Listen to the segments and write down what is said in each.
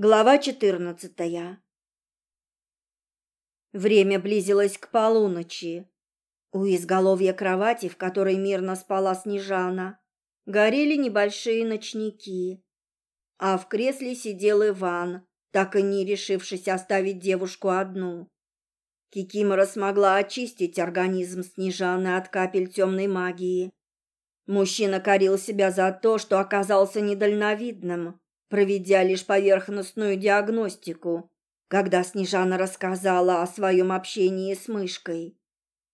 Глава четырнадцатая. Время близилось к полуночи. У изголовья кровати, в которой мирно спала Снежана, горели небольшие ночники, а в кресле сидел Иван, так и не решившись оставить девушку одну. Кикимора смогла очистить организм Снежаны от капель темной магии. Мужчина корил себя за то, что оказался недальновидным проведя лишь поверхностную диагностику, когда Снежана рассказала о своем общении с мышкой.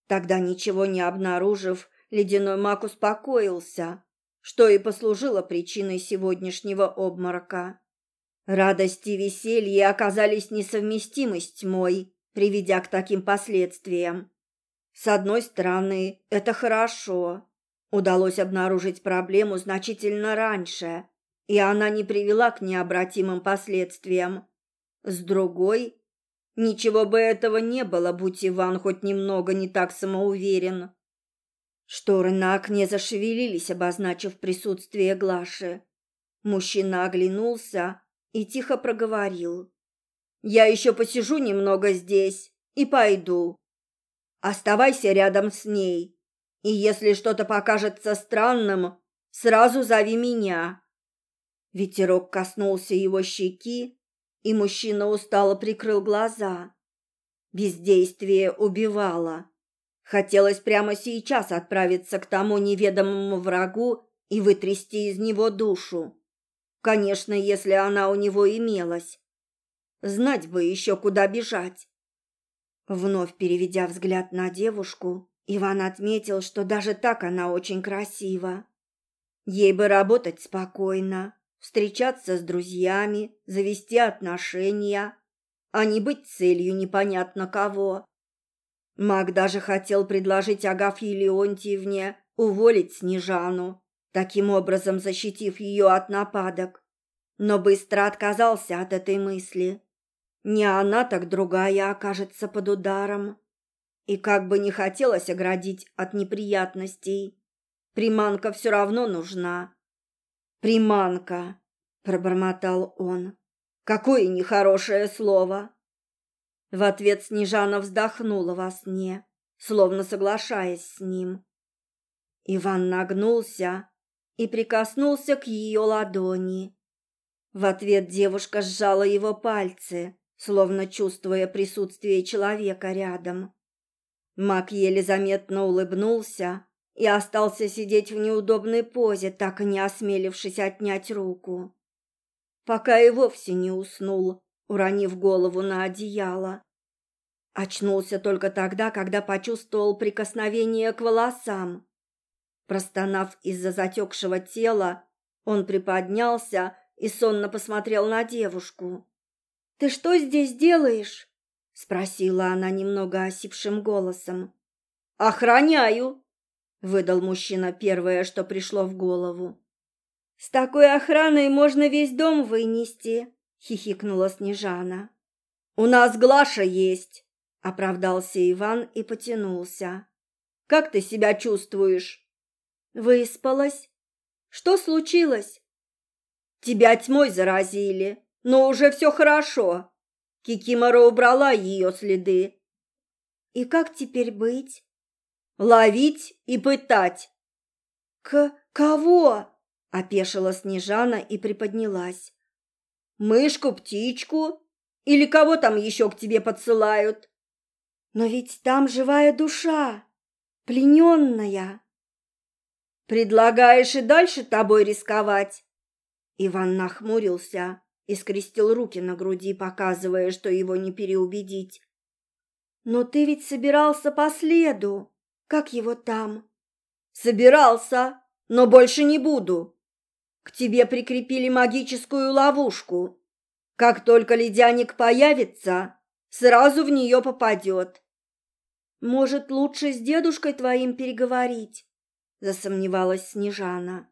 Тогда, ничего не обнаружив, ледяной маг успокоился, что и послужило причиной сегодняшнего обморока. Радость и веселье оказались несовместимы с тьмой, приведя к таким последствиям. С одной стороны, это хорошо. Удалось обнаружить проблему значительно раньше, и она не привела к необратимым последствиям. С другой, ничего бы этого не было, будь Иван хоть немного не так самоуверен. Шторы на окне зашевелились, обозначив присутствие Глаши. Мужчина оглянулся и тихо проговорил. «Я еще посижу немного здесь и пойду. Оставайся рядом с ней, и если что-то покажется странным, сразу зови меня». Ветерок коснулся его щеки, и мужчина устало прикрыл глаза. Бездействие убивало. Хотелось прямо сейчас отправиться к тому неведомому врагу и вытрясти из него душу. Конечно, если она у него имелась. Знать бы еще, куда бежать. Вновь переведя взгляд на девушку, Иван отметил, что даже так она очень красива. Ей бы работать спокойно, встречаться с друзьями, завести отношения, а не быть целью непонятно кого. Маг даже хотел предложить Агафье Леонтьевне уволить Снежану, таким образом защитив ее от нападок, но быстро отказался от этой мысли. Не она, так другая окажется под ударом. И как бы не хотелось оградить от неприятностей, приманка все равно нужна. «Приманка!» — пробормотал он. «Какое нехорошее слово!» В ответ Снежана вздохнула во сне, словно соглашаясь с ним. Иван нагнулся и прикоснулся к ее ладони. В ответ девушка сжала его пальцы, словно чувствуя присутствие человека рядом. Мак еле заметно улыбнулся и остался сидеть в неудобной позе, так и не осмелившись отнять руку. Пока и вовсе не уснул, уронив голову на одеяло. Очнулся только тогда, когда почувствовал прикосновение к волосам. Простонав из-за затекшего тела, он приподнялся и сонно посмотрел на девушку. «Ты что здесь делаешь?» — спросила она немного осипшим голосом. «Охраняю!» Выдал мужчина первое, что пришло в голову. С такой охраной можно весь дом вынести, хихикнула Снежана. У нас Глаша есть, оправдался Иван и потянулся. Как ты себя чувствуешь? Выспалась. Что случилось? Тебя тьмой заразили, но уже все хорошо. Кикимора убрала ее следы. И как теперь быть? Ловить и пытать. К кого? опешила Снежана и приподнялась. Мышку, птичку или кого там еще к тебе подсылают? Но ведь там живая душа, плененная. Предлагаешь и дальше тобой рисковать? Иван нахмурился и скрестил руки на груди, показывая, что его не переубедить. Но ты ведь собирался по следу. Как его там? Собирался, но больше не буду. К тебе прикрепили магическую ловушку. Как только ледяник появится, сразу в нее попадет. Может, лучше с дедушкой твоим переговорить? Засомневалась Снежана.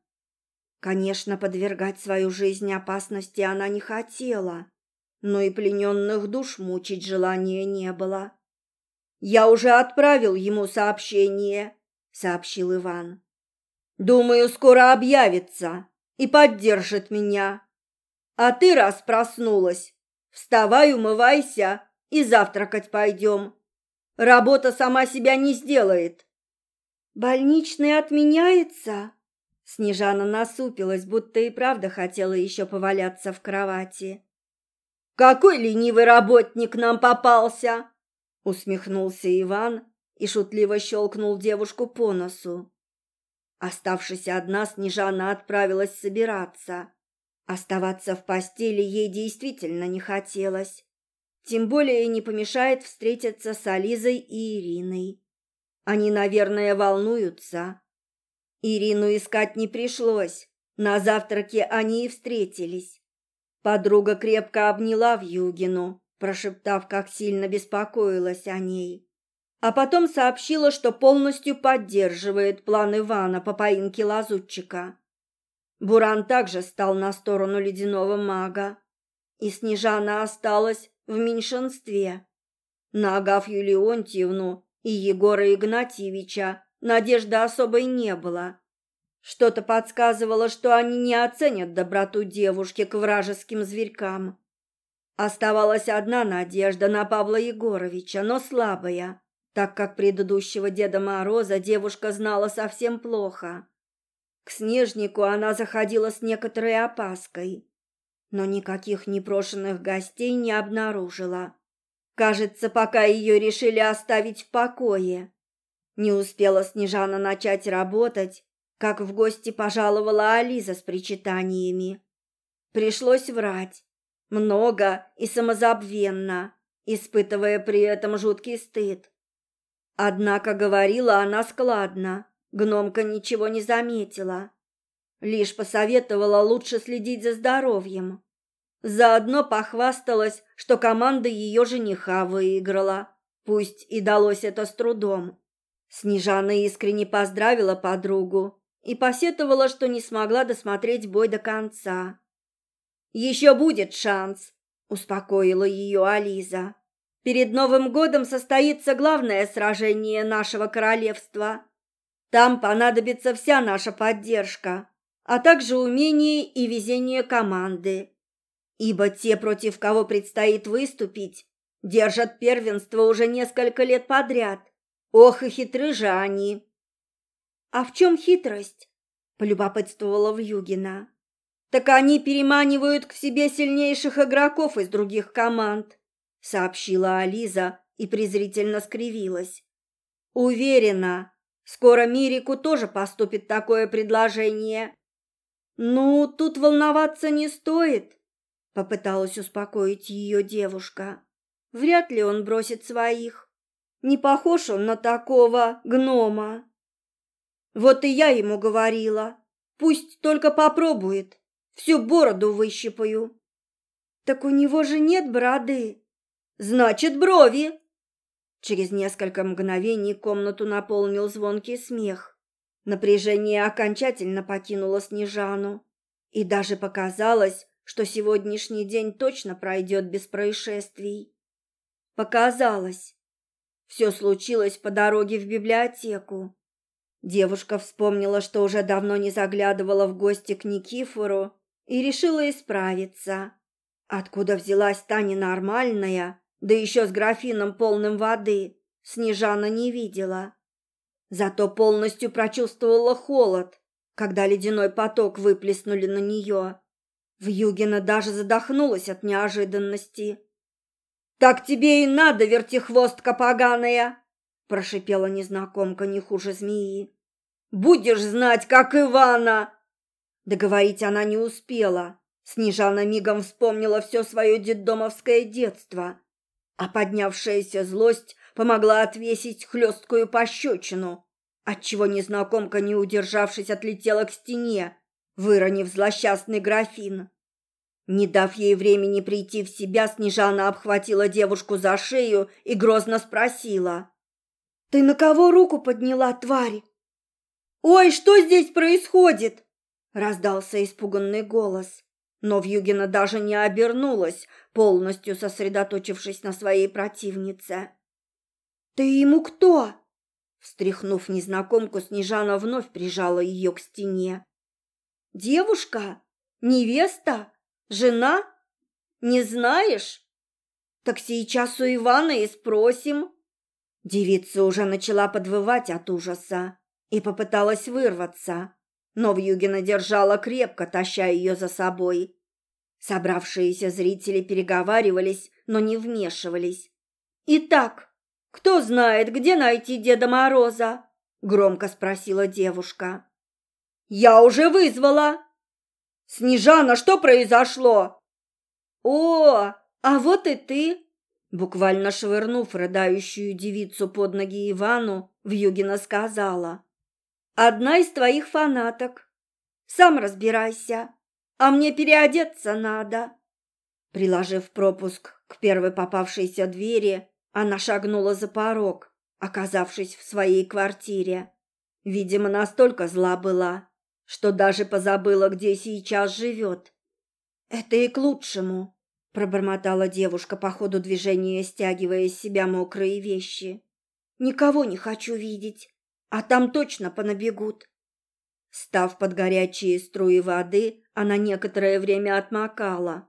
Конечно, подвергать свою жизнь опасности она не хотела, но и плененных душ мучить желания не было. «Я уже отправил ему сообщение», — сообщил Иван. «Думаю, скоро объявится и поддержит меня. А ты раз проснулась, вставай, умывайся и завтракать пойдем. Работа сама себя не сделает. Больничный отменяется? Снежана насупилась, будто и правда хотела еще поваляться в кровати. «Какой ленивый работник нам попался!» Усмехнулся Иван и шутливо щелкнул девушку по носу. Оставшись одна, Снежана отправилась собираться. Оставаться в постели ей действительно не хотелось. Тем более не помешает встретиться с Ализой и Ириной. Они, наверное, волнуются. Ирину искать не пришлось. На завтраке они и встретились. Подруга крепко обняла Вьюгину, прошептав, как сильно беспокоилась о ней. А потом сообщила, что полностью поддерживает план Ивана по поимке лазутчика. Буран также стал на сторону ледяного мага, и Снежана осталась в меньшинстве. На Агафью Леонтьевну и Егора Игнатьевича надежды особой не было. Что-то подсказывало, что они не оценят доброту девушки к вражеским зверькам. Оставалась одна надежда на Павла Егоровича, но слабая, так как предыдущего Деда Мороза девушка знала совсем плохо. К Снежнику она заходила с некоторой опаской, но никаких непрошенных гостей не обнаружила. Кажется, пока ее решили оставить в покое. Не успела Снежана начать работать, как в гости пожаловала Ализа с причитаниями. Пришлось врать. Много и самозабвенно, испытывая при этом жуткий стыд. Однако говорила она складно, гномка ничего не заметила. Лишь посоветовала лучше следить за здоровьем. Заодно похвасталась, что команда ее жениха выиграла, пусть и далось это с трудом. Снежана искренне поздравила подругу и посетовала, что не смогла досмотреть бой до конца. «Еще будет шанс», — успокоила ее Ализа. «Перед Новым годом состоится главное сражение нашего королевства. Там понадобится вся наша поддержка, а также умение и везение команды ибо те, против кого предстоит выступить, держат первенство уже несколько лет подряд. Ох и хитры же они. А в чем хитрость? полюбопытствовала Вьюгина. Так они переманивают к себе сильнейших игроков из других команд, сообщила Ализа и презрительно скривилась. Уверена, скоро Мирику тоже поступит такое предложение. Ну, тут волноваться не стоит. Попыталась успокоить ее девушка. Вряд ли он бросит своих. Не похож он на такого гнома. Вот и я ему говорила. Пусть только попробует. Всю бороду выщипаю. Так у него же нет бороды. Значит, брови. Через несколько мгновений комнату наполнил звонкий смех. Напряжение окончательно покинуло Снежану. И даже показалось, что сегодняшний день точно пройдет без происшествий. Показалось. Все случилось по дороге в библиотеку. Девушка вспомнила, что уже давно не заглядывала в гости к Никифору и решила исправиться. Откуда взялась та ненормальная, да еще с графином полным воды, Снежана не видела. Зато полностью прочувствовала холод, когда ледяной поток выплеснули на нее. Вьюгина даже задохнулась от неожиданности. «Так тебе и надо, вертихвостка поганая!» прошипела незнакомка не хуже змеи. «Будешь знать, как Ивана!» Договорить она не успела. Снежана мигом вспомнила все свое детдомовское детство, а поднявшаяся злость помогла отвесить хлесткую пощечину, отчего незнакомка, не удержавшись, отлетела к стене, выронив злосчастный графин. Не дав ей времени прийти в себя, Снежана обхватила девушку за шею и грозно спросила. «Ты на кого руку подняла, тварь?» «Ой, что здесь происходит?» Раздался испуганный голос. Но Вьюгина даже не обернулась, полностью сосредоточившись на своей противнице. «Ты ему кто?» Встряхнув незнакомку, Снежана вновь прижала ее к стене. «Девушка? Невеста? Жена? Не знаешь? Так сейчас у Ивана и спросим. Девица уже начала подвывать от ужаса и попыталась вырваться, но Вьюгина держала крепко, таща ее за собой. Собравшиеся зрители переговаривались, но не вмешивались. «Итак, кто знает, где найти Деда Мороза?» – громко спросила девушка. «Я уже вызвала!» «Снежана, что произошло?» «О, а вот и ты!» Буквально швырнув рыдающую девицу под ноги Ивану, Вьюгина сказала. «Одна из твоих фанаток. Сам разбирайся, а мне переодеться надо». Приложив пропуск к первой попавшейся двери, она шагнула за порог, оказавшись в своей квартире. Видимо, настолько зла была, что даже позабыла, где сейчас живет. «Это и к лучшему», – пробормотала девушка по ходу движения, стягивая из себя мокрые вещи. «Никого не хочу видеть, а там точно понабегут». Став под горячие струи воды, она некоторое время отмокала.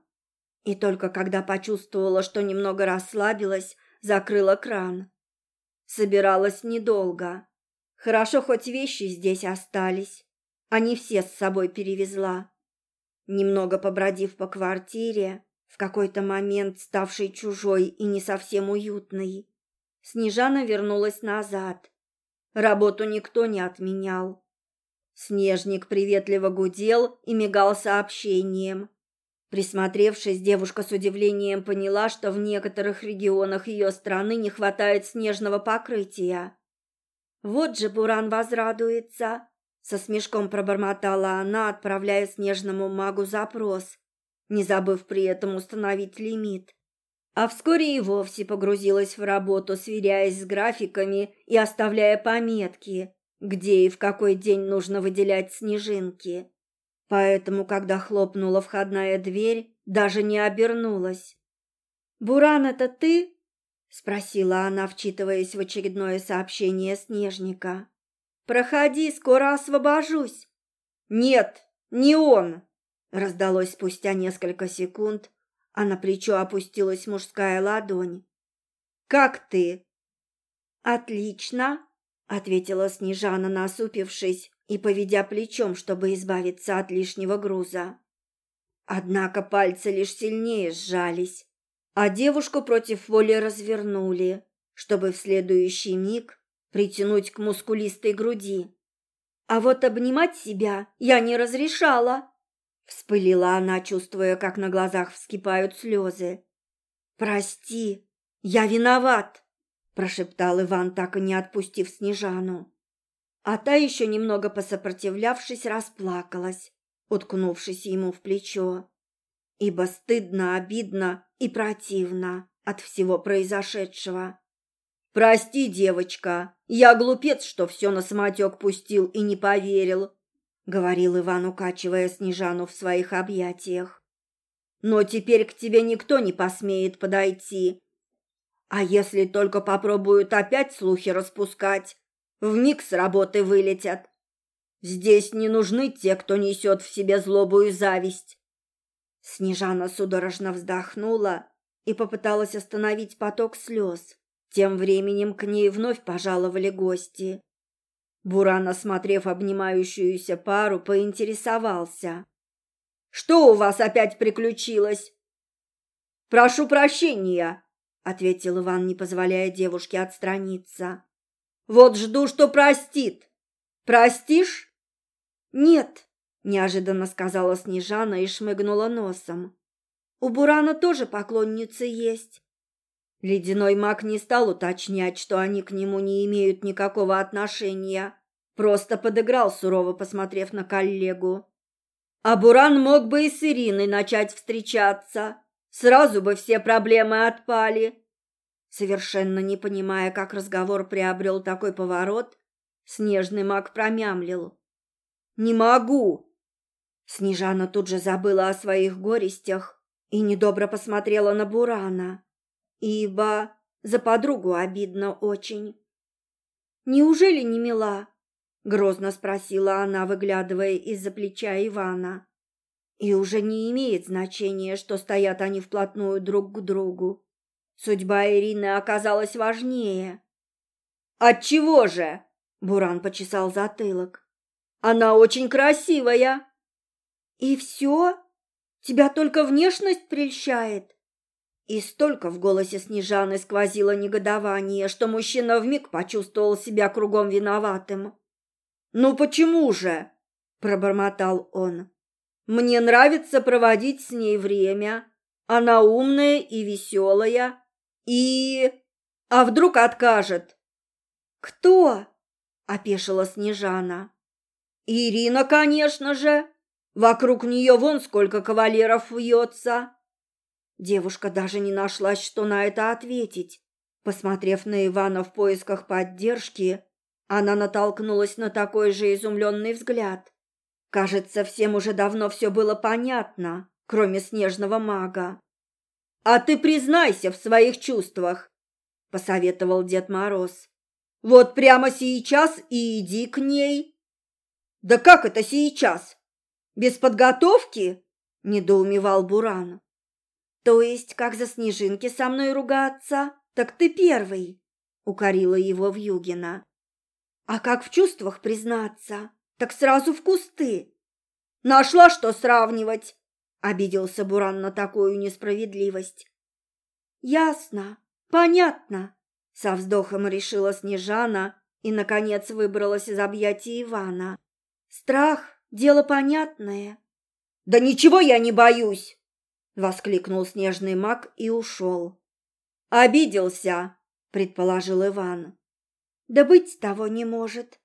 И только когда почувствовала, что немного расслабилась, закрыла кран. Собиралась недолго. Хорошо, хоть вещи здесь остались. Они все с собой перевезла. Немного побродив по квартире, в какой-то момент ставшей чужой и не совсем уютной, Снежана вернулась назад. Работу никто не отменял. Снежник приветливо гудел и мигал сообщением. Присмотревшись, девушка с удивлением поняла, что в некоторых регионах ее страны не хватает снежного покрытия. «Вот же Буран возрадуется!» Со смешком пробормотала она, отправляя снежному магу запрос, не забыв при этом установить лимит. А вскоре и вовсе погрузилась в работу, сверяясь с графиками и оставляя пометки, где и в какой день нужно выделять снежинки. Поэтому, когда хлопнула входная дверь, даже не обернулась. «Буран, это ты?» — спросила она, вчитываясь в очередное сообщение Снежника. Проходи, скоро освобожусь. Нет, не он, раздалось спустя несколько секунд, а на плечо опустилась мужская ладонь. Как ты? Отлично, ответила Снежана, насупившись и поведя плечом, чтобы избавиться от лишнего груза. Однако пальцы лишь сильнее сжались, а девушку против воли развернули, чтобы в следующий миг притянуть к мускулистой груди. А вот обнимать себя я не разрешала. Вспылила она, чувствуя, как на глазах вскипают слезы. «Прости, я виноват!» прошептал Иван, так и не отпустив Снежану. А та еще немного посопротивлявшись, расплакалась, уткнувшись ему в плечо. Ибо стыдно, обидно и противно от всего произошедшего. «Прости, девочка, я глупец, что все на самотек пустил и не поверил», — говорил Иван, укачивая Снежану в своих объятиях. «Но теперь к тебе никто не посмеет подойти. А если только попробуют опять слухи распускать, вмиг с работы вылетят. Здесь не нужны те, кто несет в себе злобу и зависть». Снежана судорожно вздохнула и попыталась остановить поток слез. Тем временем к ней вновь пожаловали гости. Буран, осмотрев обнимающуюся пару, поинтересовался. «Что у вас опять приключилось?» «Прошу прощения», — ответил Иван, не позволяя девушке отстраниться. «Вот жду, что простит. Простишь?» «Нет», — неожиданно сказала Снежана и шмыгнула носом. «У Бурана тоже поклонницы есть. Ледяной маг не стал уточнять, что они к нему не имеют никакого отношения. Просто подыграл, сурово посмотрев на коллегу. А Буран мог бы и с Ириной начать встречаться. Сразу бы все проблемы отпали. Совершенно не понимая, как разговор приобрел такой поворот, снежный маг промямлил. «Не могу!» Снежана тут же забыла о своих горестях и недобро посмотрела на Бурана ибо за подругу обидно очень. «Неужели не мила?» — грозно спросила она, выглядывая из-за плеча Ивана. И уже не имеет значения, что стоят они вплотную друг к другу. Судьба Ирины оказалась важнее. «Отчего же?» – Буран почесал затылок. «Она очень красивая!» «И все? Тебя только внешность прельщает?» И столько в голосе Снежаны сквозило негодование, что мужчина вмиг почувствовал себя кругом виноватым. «Ну почему же?» – пробормотал он. «Мне нравится проводить с ней время. Она умная и веселая. И... А вдруг откажет?» «Кто?» – опешила Снежана. «Ирина, конечно же. Вокруг нее вон сколько кавалеров вьется». Девушка даже не нашлась, что на это ответить. Посмотрев на Ивана в поисках поддержки, она натолкнулась на такой же изумленный взгляд. Кажется, всем уже давно все было понятно, кроме снежного мага. «А ты признайся в своих чувствах», — посоветовал Дед Мороз. «Вот прямо сейчас и иди к ней». «Да как это сейчас? Без подготовки?» — недоумевал Буран. «То есть, как за снежинки со мной ругаться, так ты первый», — укорила его Вьюгина. А как в чувствах признаться? Так сразу в кусты. Нашла, что сравнивать, обиделся Буран на такую несправедливость. Ясно, понятно, со вздохом решила Снежана и, наконец, выбралась из объятий Ивана. Страх – дело понятное. «Да ничего я не боюсь!» – воскликнул снежный маг и ушел. «Обиделся», – предположил Иван. Да быть того не может,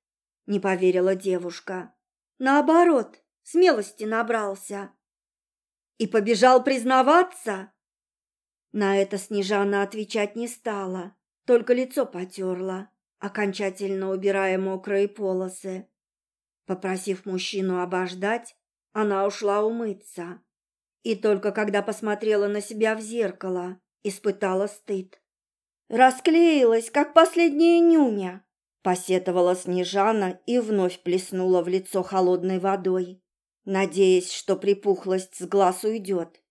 не поверила девушка. Наоборот, смелости набрался. И побежал признаваться? На это Снежана отвечать не стала, только лицо потерла, окончательно убирая мокрые полосы. Попросив мужчину обождать, она ушла умыться. И только когда посмотрела на себя в зеркало, испытала стыд. Расклеилась, как последняя нюня, посетовала Снежана и вновь плеснула в лицо холодной водой, надеясь, что припухлость с глаз уйдет.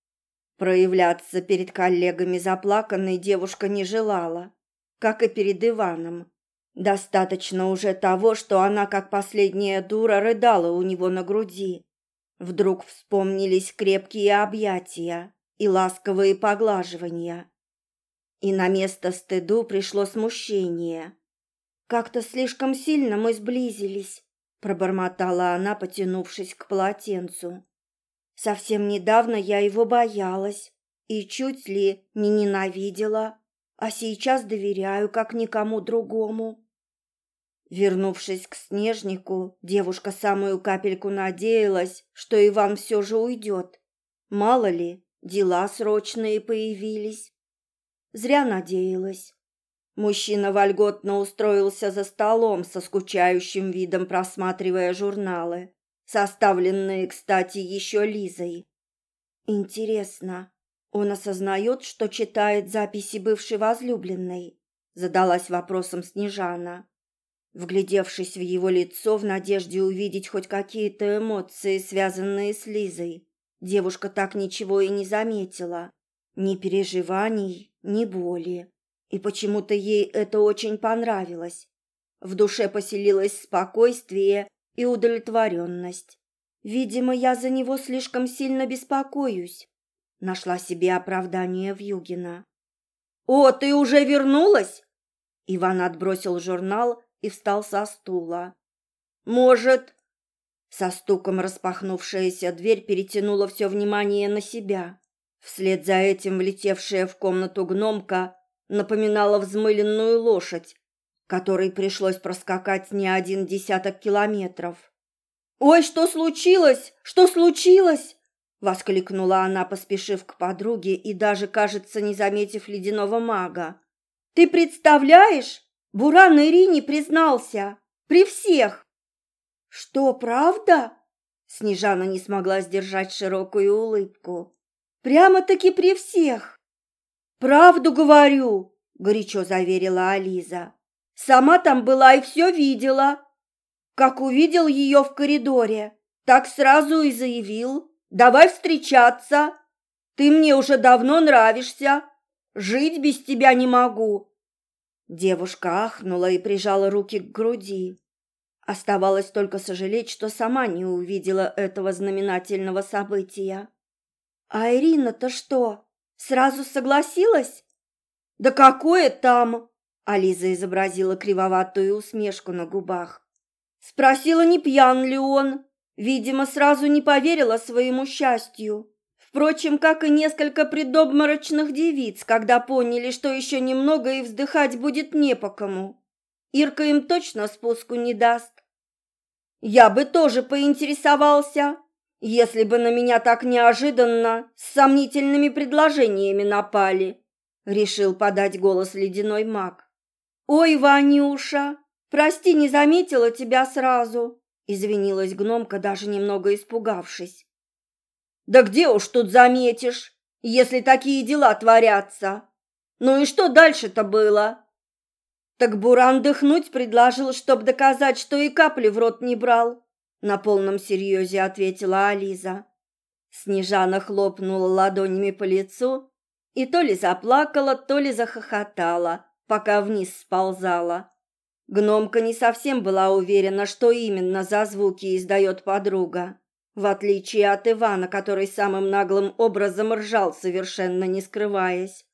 Проявляться перед коллегами заплаканной девушка не желала, как и перед Иваном. Достаточно уже того, что она, как последняя дура, рыдала у него на груди. Вдруг вспомнились крепкие объятия и ласковые поглаживания. И на место стыду пришло смущение. «Как-то слишком сильно мы сблизились», — пробормотала она, потянувшись к полотенцу. «Совсем недавно я его боялась и чуть ли не ненавидела, а сейчас доверяю, как никому другому». Вернувшись к Снежнику, девушка самую капельку надеялась, что Иван все же уйдет. Мало ли, дела срочные появились. Зря надеялась. Мужчина вольготно устроился за столом со скучающим видом, просматривая журналы, составленные, кстати, еще Лизой. Интересно, он осознает, что читает записи бывшей возлюбленной? Задалась вопросом Снежана. Вглядевшись в его лицо в надежде увидеть хоть какие-то эмоции, связанные с Лизой, девушка так ничего и не заметила. Ни переживаний, ни боли. И почему-то ей это очень понравилось. В душе поселилось спокойствие и удовлетворенность. Видимо, я за него слишком сильно беспокоюсь. Нашла себе оправдание в Югина. «О, ты уже вернулась?» Иван отбросил журнал и встал со стула. «Может...» Со стуком распахнувшаяся дверь перетянула все внимание на себя. Вслед за этим влетевшая в комнату гномка напоминала взмыленную лошадь, которой пришлось проскакать не один десяток километров. «Ой, что случилось? Что случилось?» — воскликнула она, поспешив к подруге и даже, кажется, не заметив ледяного мага. «Ты представляешь? Буран Ирине признался. При всех!» «Что, правда?» Снежана не смогла сдержать широкую улыбку. Прямо-таки при всех. Правду говорю, горячо заверила Ализа. Сама там была и все видела. Как увидел ее в коридоре, так сразу и заявил. давай встречаться. Ты мне уже давно нравишься. Жить без тебя не могу». Девушка ахнула и прижала руки к груди. Оставалось только сожалеть, что сама не увидела этого знаменательного события. «А Ирина-то что, сразу согласилась?» «Да какое там?» Ализа изобразила кривоватую усмешку на губах. Спросила, не пьян ли он. Видимо, сразу не поверила своему счастью. Впрочем, как и несколько предобморочных девиц, когда поняли, что еще немного и вздыхать будет не по кому. Ирка им точно спуску не даст. Я бы тоже поинтересовался, если бы на меня так неожиданно с сомнительными предложениями напали, решил подать голос ледяной маг. Ой, Ванюша, прости, не заметила тебя сразу, извинилась гномка, даже немного испугавшись. Да где уж тут заметишь, если такие дела творятся? Ну и что дальше-то было? Так Буран дыхнуть предложил, чтоб доказать, что и капли в рот не брал. На полном серьезе ответила Ализа. Снежана хлопнула ладонями по лицу и то ли заплакала, то ли захохотала, пока вниз сползала. Гномка не совсем была уверена, что именно за звуки издает подруга в отличие от Ивана, который самым наглым образом ржал, совершенно не скрываясь.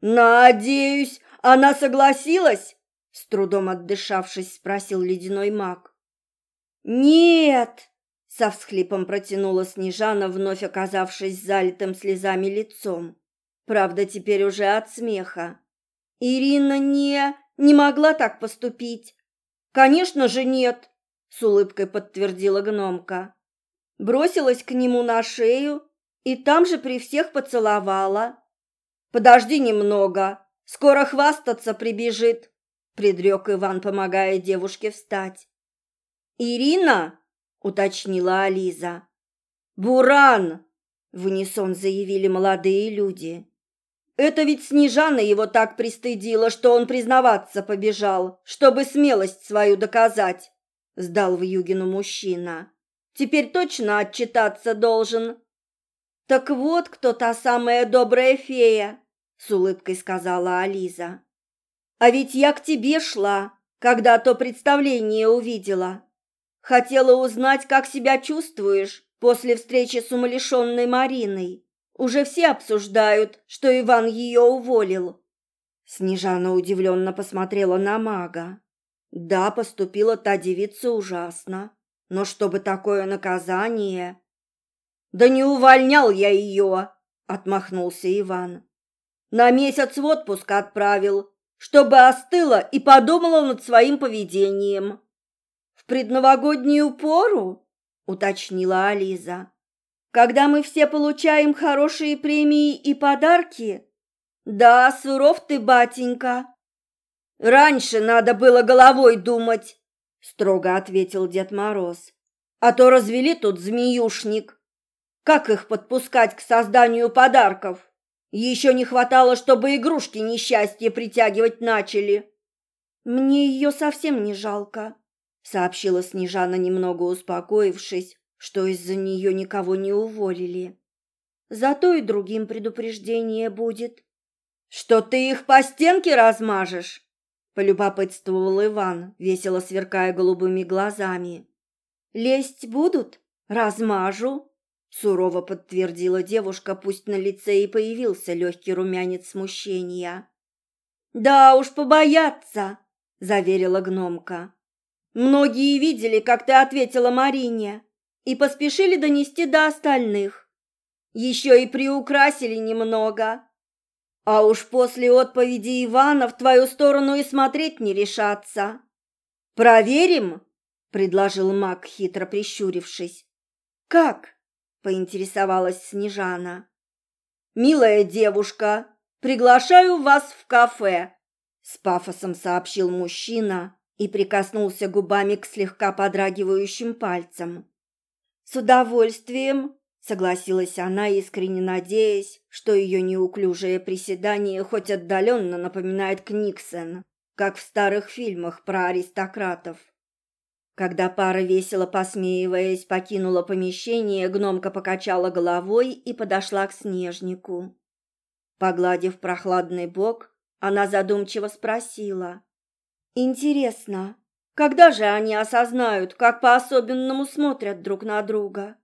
«Надеюсь, она согласилась?» — с трудом отдышавшись, спросил ледяной маг. «Нет!» — со всхлипом протянула Снежана, вновь оказавшись залитым слезами лицом. Правда, теперь уже от смеха. «Ирина не... не могла так поступить!» «Конечно же нет!» — с улыбкой подтвердила гномка бросилась к нему на шею и там же при всех поцеловала. «Подожди немного, скоро хвастаться прибежит», — предрек Иван, помогая девушке встать. «Ирина?» — уточнила Ализа. «Буран!» — в унисон заявили молодые люди. «Это ведь Снежана его так пристыдила, что он признаваться побежал, чтобы смелость свою доказать», — сдал в Югину мужчина. Теперь точно отчитаться должен. Так вот, кто та самая добрая фея, с улыбкой сказала Ализа. А ведь я к тебе шла, когда то представление увидела. Хотела узнать, как себя чувствуешь после встречи с умалишенной Мариной. Уже все обсуждают, что Иван ее уволил. Снежана удивленно посмотрела на мага. Да, поступила та девица ужасно. Но чтобы такое наказание... Да не увольнял я ее, отмахнулся Иван. На месяц в отпуск отправил, чтобы остыла и подумала над своим поведением. В предновогоднюю пору, уточнила Ализа. Когда мы все получаем хорошие премии и подарки? Да, суров ты, батенька. Раньше надо было головой думать, строго ответил Дед Мороз. А то развели тут змеюшник. Как их подпускать к созданию подарков? Еще не хватало, чтобы игрушки несчастья притягивать начали. Мне ее совсем не жалко, сообщила Снежана, немного успокоившись, что из-за нее никого не уволили. Зато и другим предупреждение будет. Что ты их по стенке размажешь? Полюбопытствовал Иван, весело сверкая голубыми глазами. Лезть будут? Размажу, сурово подтвердила девушка, пусть на лице и появился легкий румянец смущения. Да уж побояться, заверила гномка. Многие видели, как ты ответила Марине, и поспешили донести до остальных. Еще и приукрасили немного. А уж после отповеди Ивана в твою сторону и смотреть не решаться. Проверим, предложил Мак, хитро прищурившись. Как? поинтересовалась Снежана. Милая девушка, приглашаю вас в кафе, с пафосом сообщил мужчина и прикоснулся губами к слегка подрагивающим пальцам. С удовольствием, Согласилась она, искренне надеясь, что ее неуклюжее приседание хоть отдаленно напоминает Книксон, как в старых фильмах про аристократов. Когда пара, весело посмеиваясь, покинула помещение, гномка покачала головой и подошла к снежнику. Погладив прохладный бок, она задумчиво спросила. «Интересно, когда же они осознают, как по-особенному смотрят друг на друга?»